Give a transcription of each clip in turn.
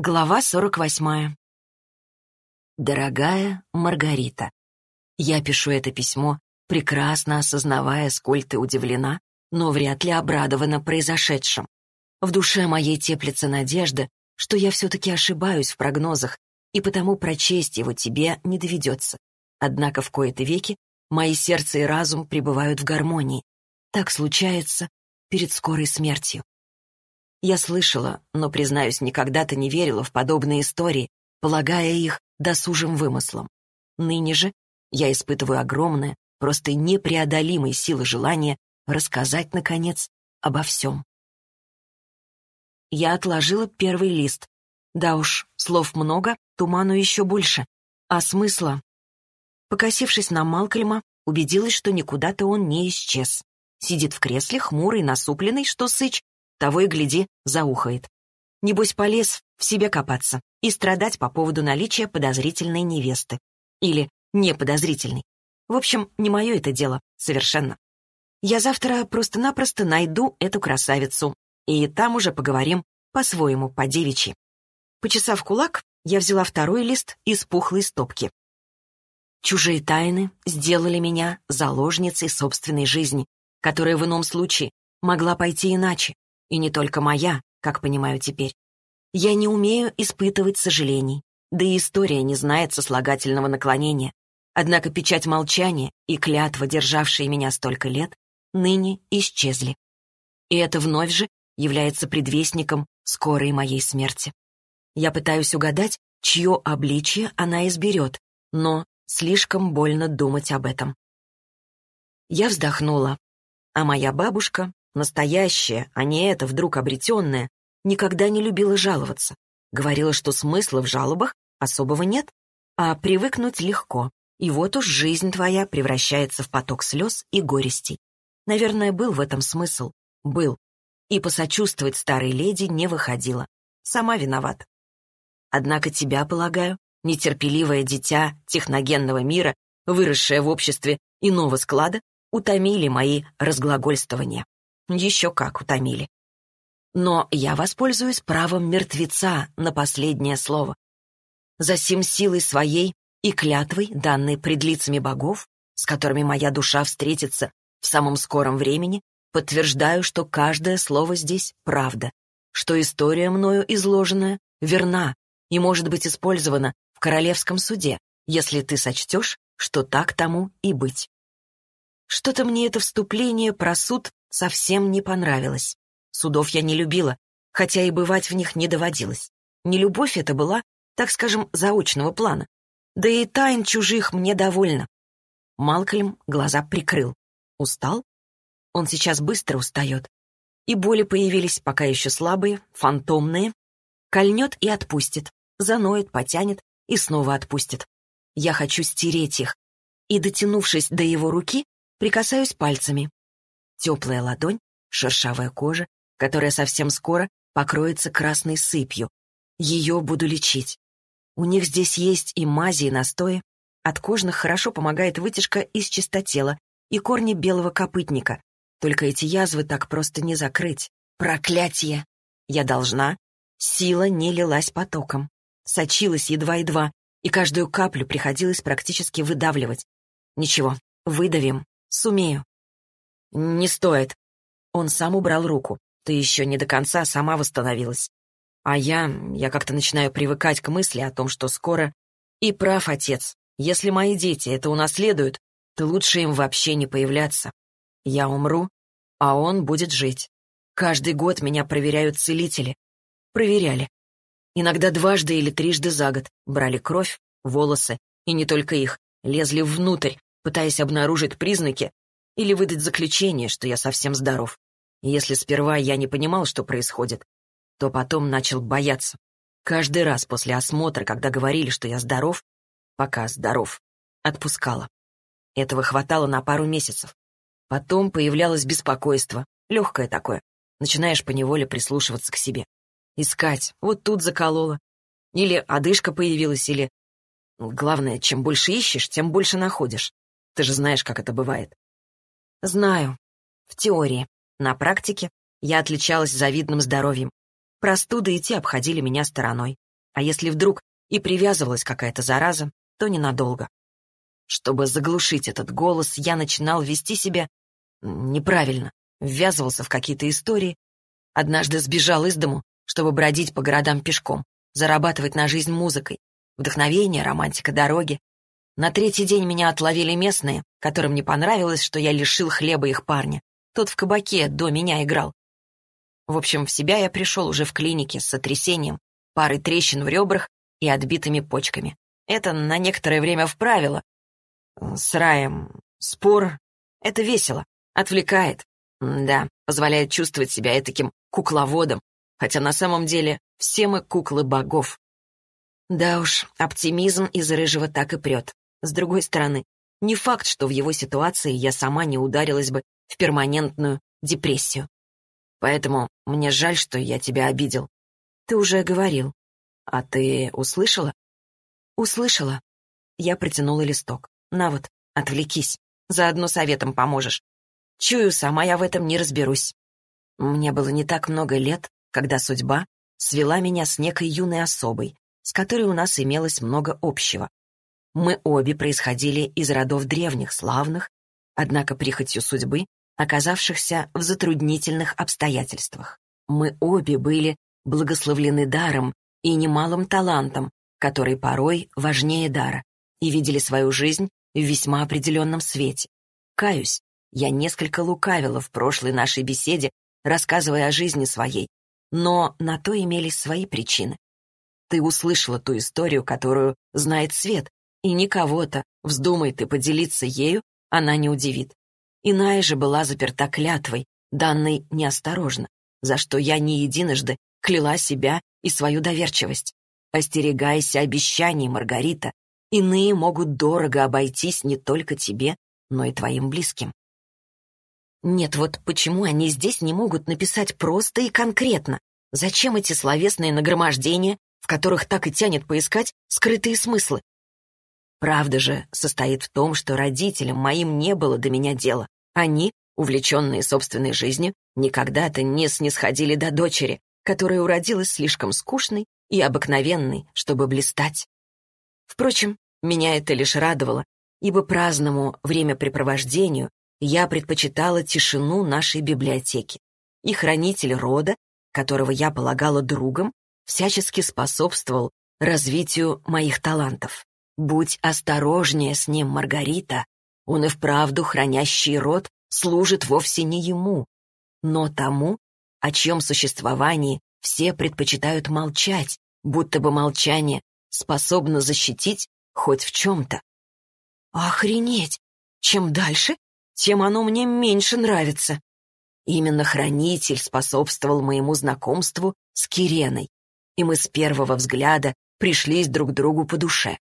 Глава 48. Дорогая Маргарита, я пишу это письмо, прекрасно осознавая, сколь ты удивлена, но вряд ли обрадована произошедшим. В душе моей теплится надежда, что я все-таки ошибаюсь в прогнозах, и потому прочесть его тебе не доведется. Однако в кои-то веки мои сердце и разум пребывают в гармонии. Так случается перед скорой смертью. Я слышала, но, признаюсь, никогда-то не верила в подобные истории, полагая их досужим вымыслом. Ныне же я испытываю огромное, просто непреодолимой силы желания рассказать, наконец, обо всем. Я отложила первый лист. Да уж, слов много, туману еще больше. А смысла? Покосившись на Малкольма, убедилась, что никуда-то он не исчез. Сидит в кресле, хмурый, насупленный, что сыч, того и гляди, заухает. Небось, полез в себе копаться и страдать по поводу наличия подозрительной невесты. Или неподозрительной. В общем, не мое это дело, совершенно. Я завтра просто-напросто найду эту красавицу, и там уже поговорим по-своему, по-девичьи. Почесав кулак, я взяла второй лист из пухлой стопки. Чужие тайны сделали меня заложницей собственной жизни, которая в ином случае могла пойти иначе. И не только моя, как понимаю теперь. Я не умею испытывать сожалений, да и история не знает сослагательного наклонения. Однако печать молчания и клятва, державшие меня столько лет, ныне исчезли. И это вновь же является предвестником скорой моей смерти. Я пытаюсь угадать, чье обличие она изберет, но слишком больно думать об этом. Я вздохнула, а моя бабушка настоящая, а не это вдруг обретенное, никогда не любила жаловаться. Говорила, что смысла в жалобах особого нет, а привыкнуть легко. И вот уж жизнь твоя превращается в поток слез и горестей. Наверное, был в этом смысл. Был. И посочувствовать старой леди не выходило. Сама виновата. Однако тебя, полагаю, нетерпеливое дитя техногенного мира, выросшее в обществе иного склада, утомили мои разглагольствования. Еще как утомили. Но я воспользуюсь правом мертвеца на последнее слово. Засим силой своей и клятвой, данной пред лицами богов, с которыми моя душа встретится в самом скором времени, подтверждаю, что каждое слово здесь — правда, что история мною изложенная верна и может быть использована в королевском суде, если ты сочтешь, что так тому и быть. Что-то мне это вступление про суд совсем не понравилось. Судов я не любила, хотя и бывать в них не доводилось. Не любовь это была, так скажем, заочного плана. Да и тайн чужих мне довольно. Малкольм глаза прикрыл. Устал? Он сейчас быстро устает. И боли появились, пока еще слабые, фантомные. Кольнет и отпустит, заноет, потянет и снова отпустит. Я хочу стереть их. И, дотянувшись до его руки, прикасаюсь пальцами. Теплая ладонь, шершавая кожа, которая совсем скоро покроется красной сыпью. Ее буду лечить. У них здесь есть и мази, и настои. От кожных хорошо помогает вытяжка из чистотела и корни белого копытника. Только эти язвы так просто не закрыть. Проклятие! Я должна. Сила не лилась потоком. Сочилась едва-едва, и каждую каплю приходилось практически выдавливать. Ничего, выдавим. Сумею. «Не стоит». Он сам убрал руку. «Ты еще не до конца сама восстановилась. А я... я как-то начинаю привыкать к мысли о том, что скоро... И прав, отец. Если мои дети это унаследуют, то лучше им вообще не появляться. Я умру, а он будет жить. Каждый год меня проверяют целители. Проверяли. Иногда дважды или трижды за год брали кровь, волосы, и не только их, лезли внутрь, пытаясь обнаружить признаки, или выдать заключение, что я совсем здоров. И если сперва я не понимал, что происходит, то потом начал бояться. Каждый раз после осмотра, когда говорили, что я здоров, пока здоров, отпускала. Этого хватало на пару месяцев. Потом появлялось беспокойство, легкое такое. Начинаешь поневоле прислушиваться к себе. Искать, вот тут заколола. Или одышка появилась, или... Главное, чем больше ищешь, тем больше находишь. Ты же знаешь, как это бывает. Знаю. В теории. На практике я отличалась завидным здоровьем. Простуды и те обходили меня стороной. А если вдруг и привязывалась какая-то зараза, то ненадолго. Чтобы заглушить этот голос, я начинал вести себя неправильно, ввязывался в какие-то истории. Однажды сбежал из дому, чтобы бродить по городам пешком, зарабатывать на жизнь музыкой. Вдохновение, романтика дороги. На третий день меня отловили местные, которым не понравилось, что я лишил хлеба их парня. Тот в кабаке до меня играл. В общем, в себя я пришел уже в клинике с сотрясением, парой трещин в ребрах и отбитыми почками. Это на некоторое время вправило. С раем спор — это весело, отвлекает. Да, позволяет чувствовать себя таким кукловодом, хотя на самом деле все мы куклы богов. Да уж, оптимизм из Рыжего так и прет. С другой стороны, не факт, что в его ситуации я сама не ударилась бы в перманентную депрессию. Поэтому мне жаль, что я тебя обидел. Ты уже говорил. А ты услышала? Услышала. Я протянула листок. На вот, отвлекись. Заодно советом поможешь. Чую, сама я в этом не разберусь. Мне было не так много лет, когда судьба свела меня с некой юной особой, с которой у нас имелось много общего. Мы обе происходили из родов древних, славных, однако прихотью судьбы, оказавшихся в затруднительных обстоятельствах. Мы обе были благословлены даром и немалым талантом, который порой важнее дара, и видели свою жизнь в весьма определенном свете. Каюсь, я несколько лукавила в прошлой нашей беседе, рассказывая о жизни своей, но на то имелись свои причины. Ты услышала ту историю, которую знает Свет, и никого-то, вздумай ты поделиться ею, она не удивит. Иная же была заперта клятвой, данной неосторожно, за что я не единожды кляла себя и свою доверчивость. Остерегайся обещаний, Маргарита. Иные могут дорого обойтись не только тебе, но и твоим близким. Нет, вот почему они здесь не могут написать просто и конкретно? Зачем эти словесные нагромождения, в которых так и тянет поискать скрытые смыслы? Правда же состоит в том, что родителям моим не было до меня дела. Они, увлеченные собственной жизнью, никогда-то не снисходили до дочери, которая уродилась слишком скучной и обыкновенной, чтобы блистать. Впрочем, меня это лишь радовало, ибо праздному времяпрепровождению я предпочитала тишину нашей библиотеки. И хранитель рода, которого я полагала другом, всячески способствовал развитию моих талантов. Будь осторожнее с ним, Маргарита. Он и вправду хранящий род служит вовсе не ему, но тому, о чьем существовании все предпочитают молчать, будто бы молчание способно защитить хоть в чем-то. Охренеть! Чем дальше, тем оно мне меньше нравится. Именно хранитель способствовал моему знакомству с Киреной, и мы с первого взгляда пришлись друг другу по душе.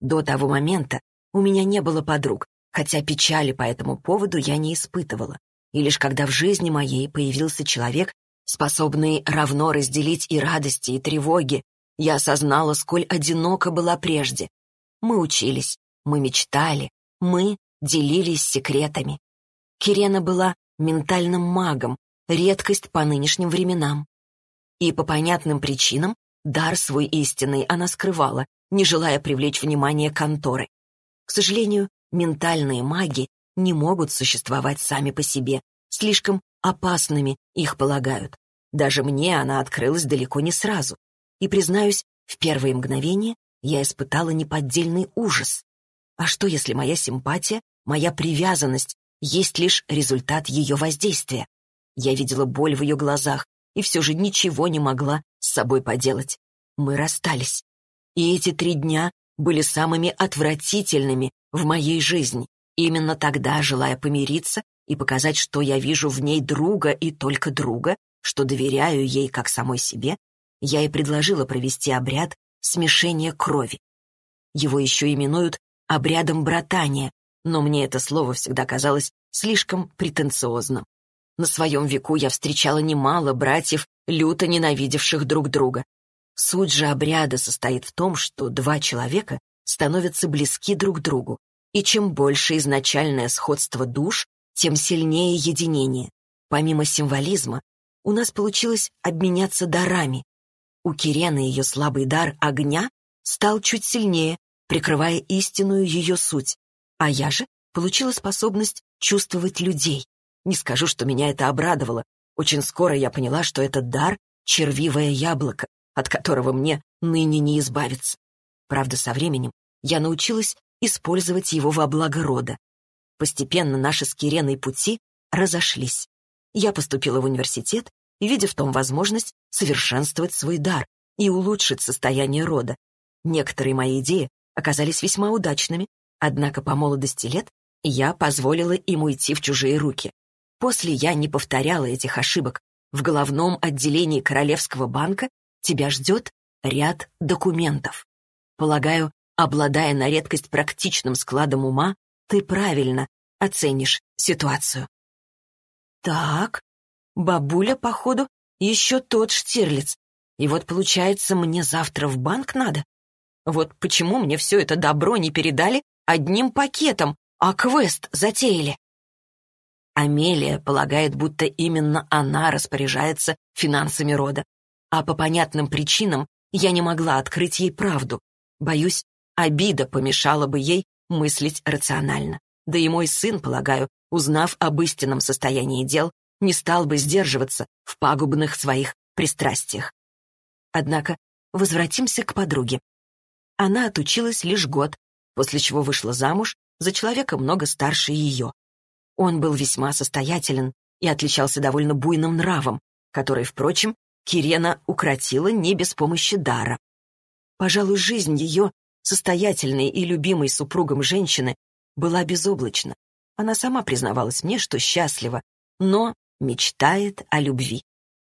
До того момента у меня не было подруг, хотя печали по этому поводу я не испытывала. И лишь когда в жизни моей появился человек, способный равно разделить и радости, и тревоги, я осознала, сколь одиноко была прежде. Мы учились, мы мечтали, мы делились секретами. Кирена была ментальным магом, редкость по нынешним временам. И по понятным причинам дар свой истинный она скрывала, не желая привлечь внимание конторы. К сожалению, ментальные маги не могут существовать сами по себе, слишком опасными их полагают. Даже мне она открылась далеко не сразу. И, признаюсь, в первые мгновения я испытала неподдельный ужас. А что, если моя симпатия, моя привязанность есть лишь результат ее воздействия? Я видела боль в ее глазах и все же ничего не могла с собой поделать. Мы расстались. И эти три дня были самыми отвратительными в моей жизни. Именно тогда, желая помириться и показать, что я вижу в ней друга и только друга, что доверяю ей как самой себе, я и предложила провести обряд смешения крови. Его еще именуют обрядом братания, но мне это слово всегда казалось слишком претенциозным. На своем веку я встречала немало братьев, люто ненавидевших друг друга. Суть же обряда состоит в том, что два человека становятся близки друг другу, и чем больше изначальное сходство душ, тем сильнее единение. Помимо символизма, у нас получилось обменяться дарами. У Кирены ее слабый дар огня стал чуть сильнее, прикрывая истинную ее суть, а я же получила способность чувствовать людей. Не скажу, что меня это обрадовало. Очень скоро я поняла, что этот дар — червивое яблоко, от которого мне ныне не избавиться. Правда, со временем я научилась использовать его во благо рода. Постепенно наши с Киреной пути разошлись. Я поступила в университет, видя в том возможность совершенствовать свой дар и улучшить состояние рода. Некоторые мои идеи оказались весьма удачными, однако по молодости лет я позволила им уйти в чужие руки. После я не повторяла этих ошибок. В головном отделении Королевского банка тебя ждет ряд документов. Полагаю, обладая на редкость практичным складом ума, ты правильно оценишь ситуацию. Так, бабуля, походу, еще тот Штирлиц. И вот, получается, мне завтра в банк надо? Вот почему мне все это добро не передали одним пакетом, а квест затеяли? Амелия полагает, будто именно она распоряжается финансами рода. А по понятным причинам я не могла открыть ей правду. Боюсь, обида помешала бы ей мыслить рационально. Да и мой сын, полагаю, узнав об истинном состоянии дел, не стал бы сдерживаться в пагубных своих пристрастиях. Однако возвратимся к подруге. Она отучилась лишь год, после чего вышла замуж за человека много старше ее. Он был весьма состоятелен и отличался довольно буйным нравом, который, впрочем, Кирена укротила не без помощи дара. Пожалуй, жизнь ее, состоятельной и любимой супругом женщины, была безоблачна. Она сама признавалась мне, что счастлива, но мечтает о любви.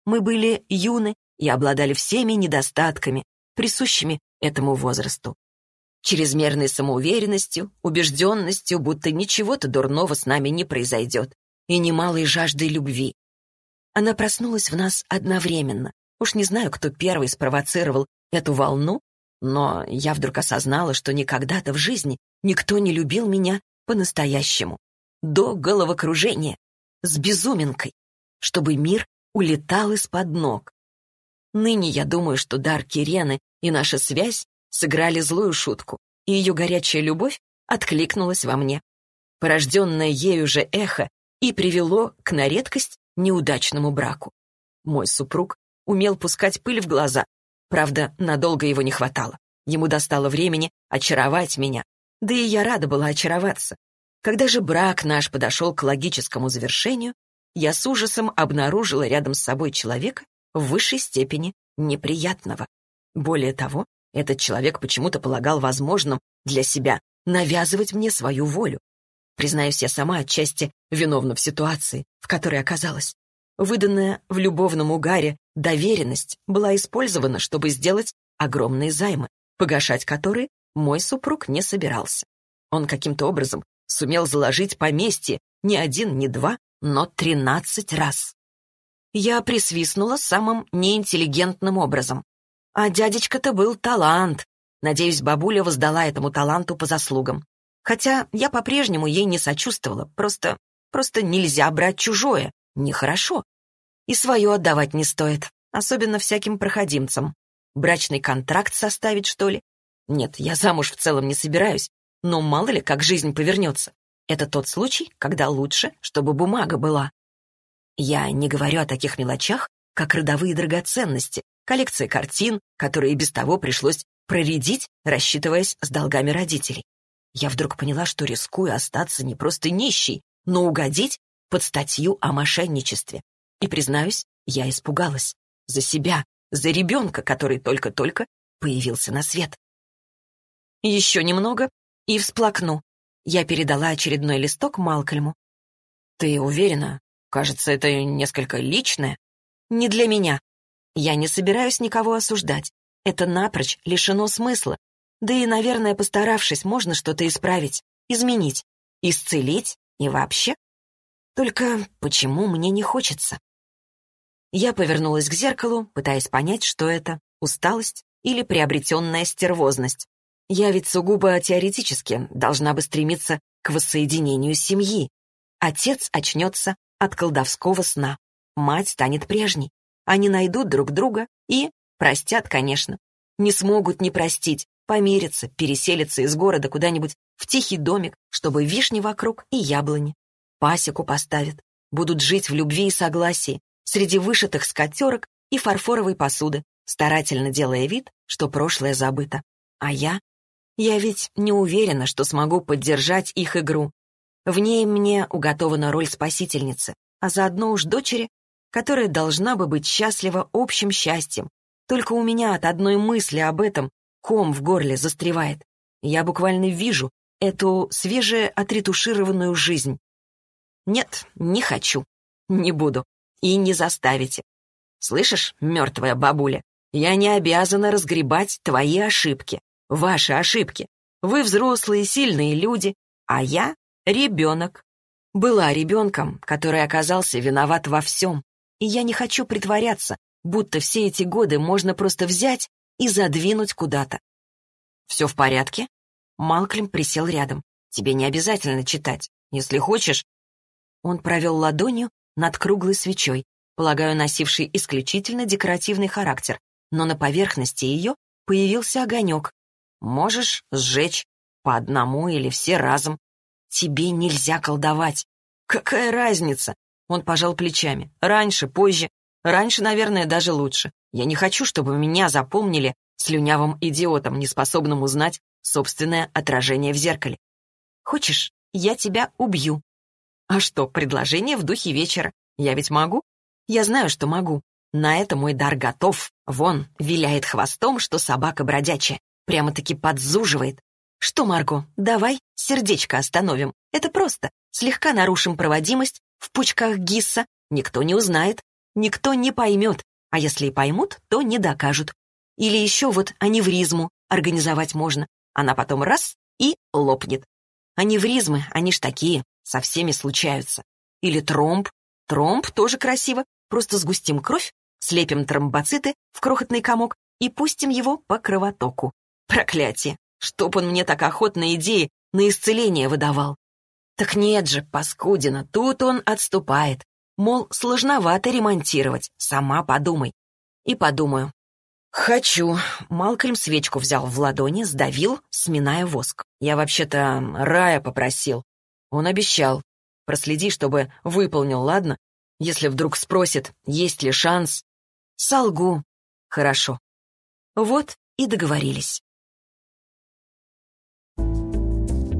Мы были юны и обладали всеми недостатками, присущими этому возрасту. Чрезмерной самоуверенностью, убежденностью, будто ничего-то дурного с нами не произойдет, и немалой жаждой любви. Она проснулась в нас одновременно. Уж не знаю, кто первый спровоцировал эту волну, но я вдруг осознала, что никогда-то в жизни никто не любил меня по-настоящему. До головокружения, с безуминкой, чтобы мир улетал из-под ног. Ныне я думаю, что дар Кирены и наша связь сыграли злую шутку, и ее горячая любовь откликнулась во мне. Порожденное ею же эхо и привело к на редкость неудачному браку. Мой супруг умел пускать пыль в глаза, правда, надолго его не хватало. Ему достало времени очаровать меня, да и я рада была очароваться. Когда же брак наш подошел к логическому завершению, я с ужасом обнаружила рядом с собой человека в высшей степени неприятного. Более того, этот человек почему-то полагал возможным для себя навязывать мне свою волю. Признаюсь, я сама отчасти виновна в ситуации, в которой оказалась. Выданная в любовном угаре доверенность была использована, чтобы сделать огромные займы, погашать которые мой супруг не собирался. Он каким-то образом сумел заложить поместье не один, не два, но тринадцать раз. Я присвистнула самым неинтеллигентным образом. А дядечка-то был талант. Надеюсь, бабуля воздала этому таланту по заслугам. Хотя я по-прежнему ей не сочувствовала, просто... просто нельзя брать чужое, нехорошо. И свое отдавать не стоит, особенно всяким проходимцам. Брачный контракт составить, что ли? Нет, я замуж в целом не собираюсь, но мало ли, как жизнь повернется. Это тот случай, когда лучше, чтобы бумага была. Я не говорю о таких мелочах, как родовые драгоценности, коллекция картин, которые без того пришлось проредить, рассчитываясь с долгами родителей. Я вдруг поняла, что рискую остаться не просто нищей, но угодить под статью о мошенничестве. И, признаюсь, я испугалась. За себя, за ребенка, который только-только появился на свет. Еще немного и всплакну. Я передала очередной листок Малкольму. «Ты уверена? Кажется, это несколько личное». «Не для меня. Я не собираюсь никого осуждать. Это напрочь лишено смысла. Да и, наверное, постаравшись, можно что-то исправить, изменить, исцелить и вообще. Только почему мне не хочется?» Я повернулась к зеркалу, пытаясь понять, что это — усталость или приобретенная стервозность. Я ведь сугубо теоретически должна бы стремиться к воссоединению семьи. Отец очнется от колдовского сна. Мать станет прежней. Они найдут друг друга и Простят, конечно. Не смогут не простить, помириться, переселиться из города куда-нибудь в тихий домик, чтобы вишни вокруг и яблони. Пасеку поставят, будут жить в любви и согласии, среди вышитых скатерок и фарфоровой посуды, старательно делая вид, что прошлое забыто. А я? Я ведь не уверена, что смогу поддержать их игру. В ней мне уготована роль спасительницы, а заодно уж дочери, которая должна бы быть счастлива общим счастьем. Только у меня от одной мысли об этом ком в горле застревает. Я буквально вижу эту свеже отретушированную жизнь. Нет, не хочу. Не буду. И не заставите. Слышишь, мертвая бабуля, я не обязана разгребать твои ошибки, ваши ошибки. Вы взрослые, сильные люди, а я — ребенок. Была ребенком, который оказался виноват во всем, и я не хочу притворяться, будто все эти годы можно просто взять и задвинуть куда-то. «Все в порядке?» Малклем присел рядом. «Тебе не обязательно читать. Если хочешь...» Он провел ладонью над круглой свечой, полагаю, носившей исключительно декоративный характер, но на поверхности ее появился огонек. Можешь сжечь по одному или все разом. Тебе нельзя колдовать. Какая разница? Он пожал плечами. Раньше, позже. Раньше, наверное, даже лучше. Я не хочу, чтобы меня запомнили слюнявым идиотом, неспособным узнать собственное отражение в зеркале. Хочешь, я тебя убью? А что, предложение в духе вечера? Я ведь могу? Я знаю, что могу. На это мой дар готов. Вон, виляет хвостом, что собака бродячая. Прямо-таки подзуживает. Что, Марго, давай сердечко остановим. Это просто. Слегка нарушим проводимость в пучках гисса. Никто не узнает, никто не поймет. А если и поймут, то не докажут. Или еще вот аневризму организовать можно. Она потом раз и лопнет. Аневризмы, они ж такие, со всеми случаются. Или тромб. Тромб тоже красиво. Просто сгустим кровь, слепим тромбоциты в крохотный комок и пустим его по кровотоку. Проклятие! Чтоб он мне так охотно идеи на исцеление выдавал. Так нет же, паскудина, тут он отступает. Мол, сложновато ремонтировать, сама подумай. И подумаю. Хочу. Малкольм свечку взял в ладони, сдавил, сминая воск. Я вообще-то Рая попросил. Он обещал. Проследи, чтобы выполнил, ладно? Если вдруг спросит, есть ли шанс, солгу. Хорошо. Вот и договорились.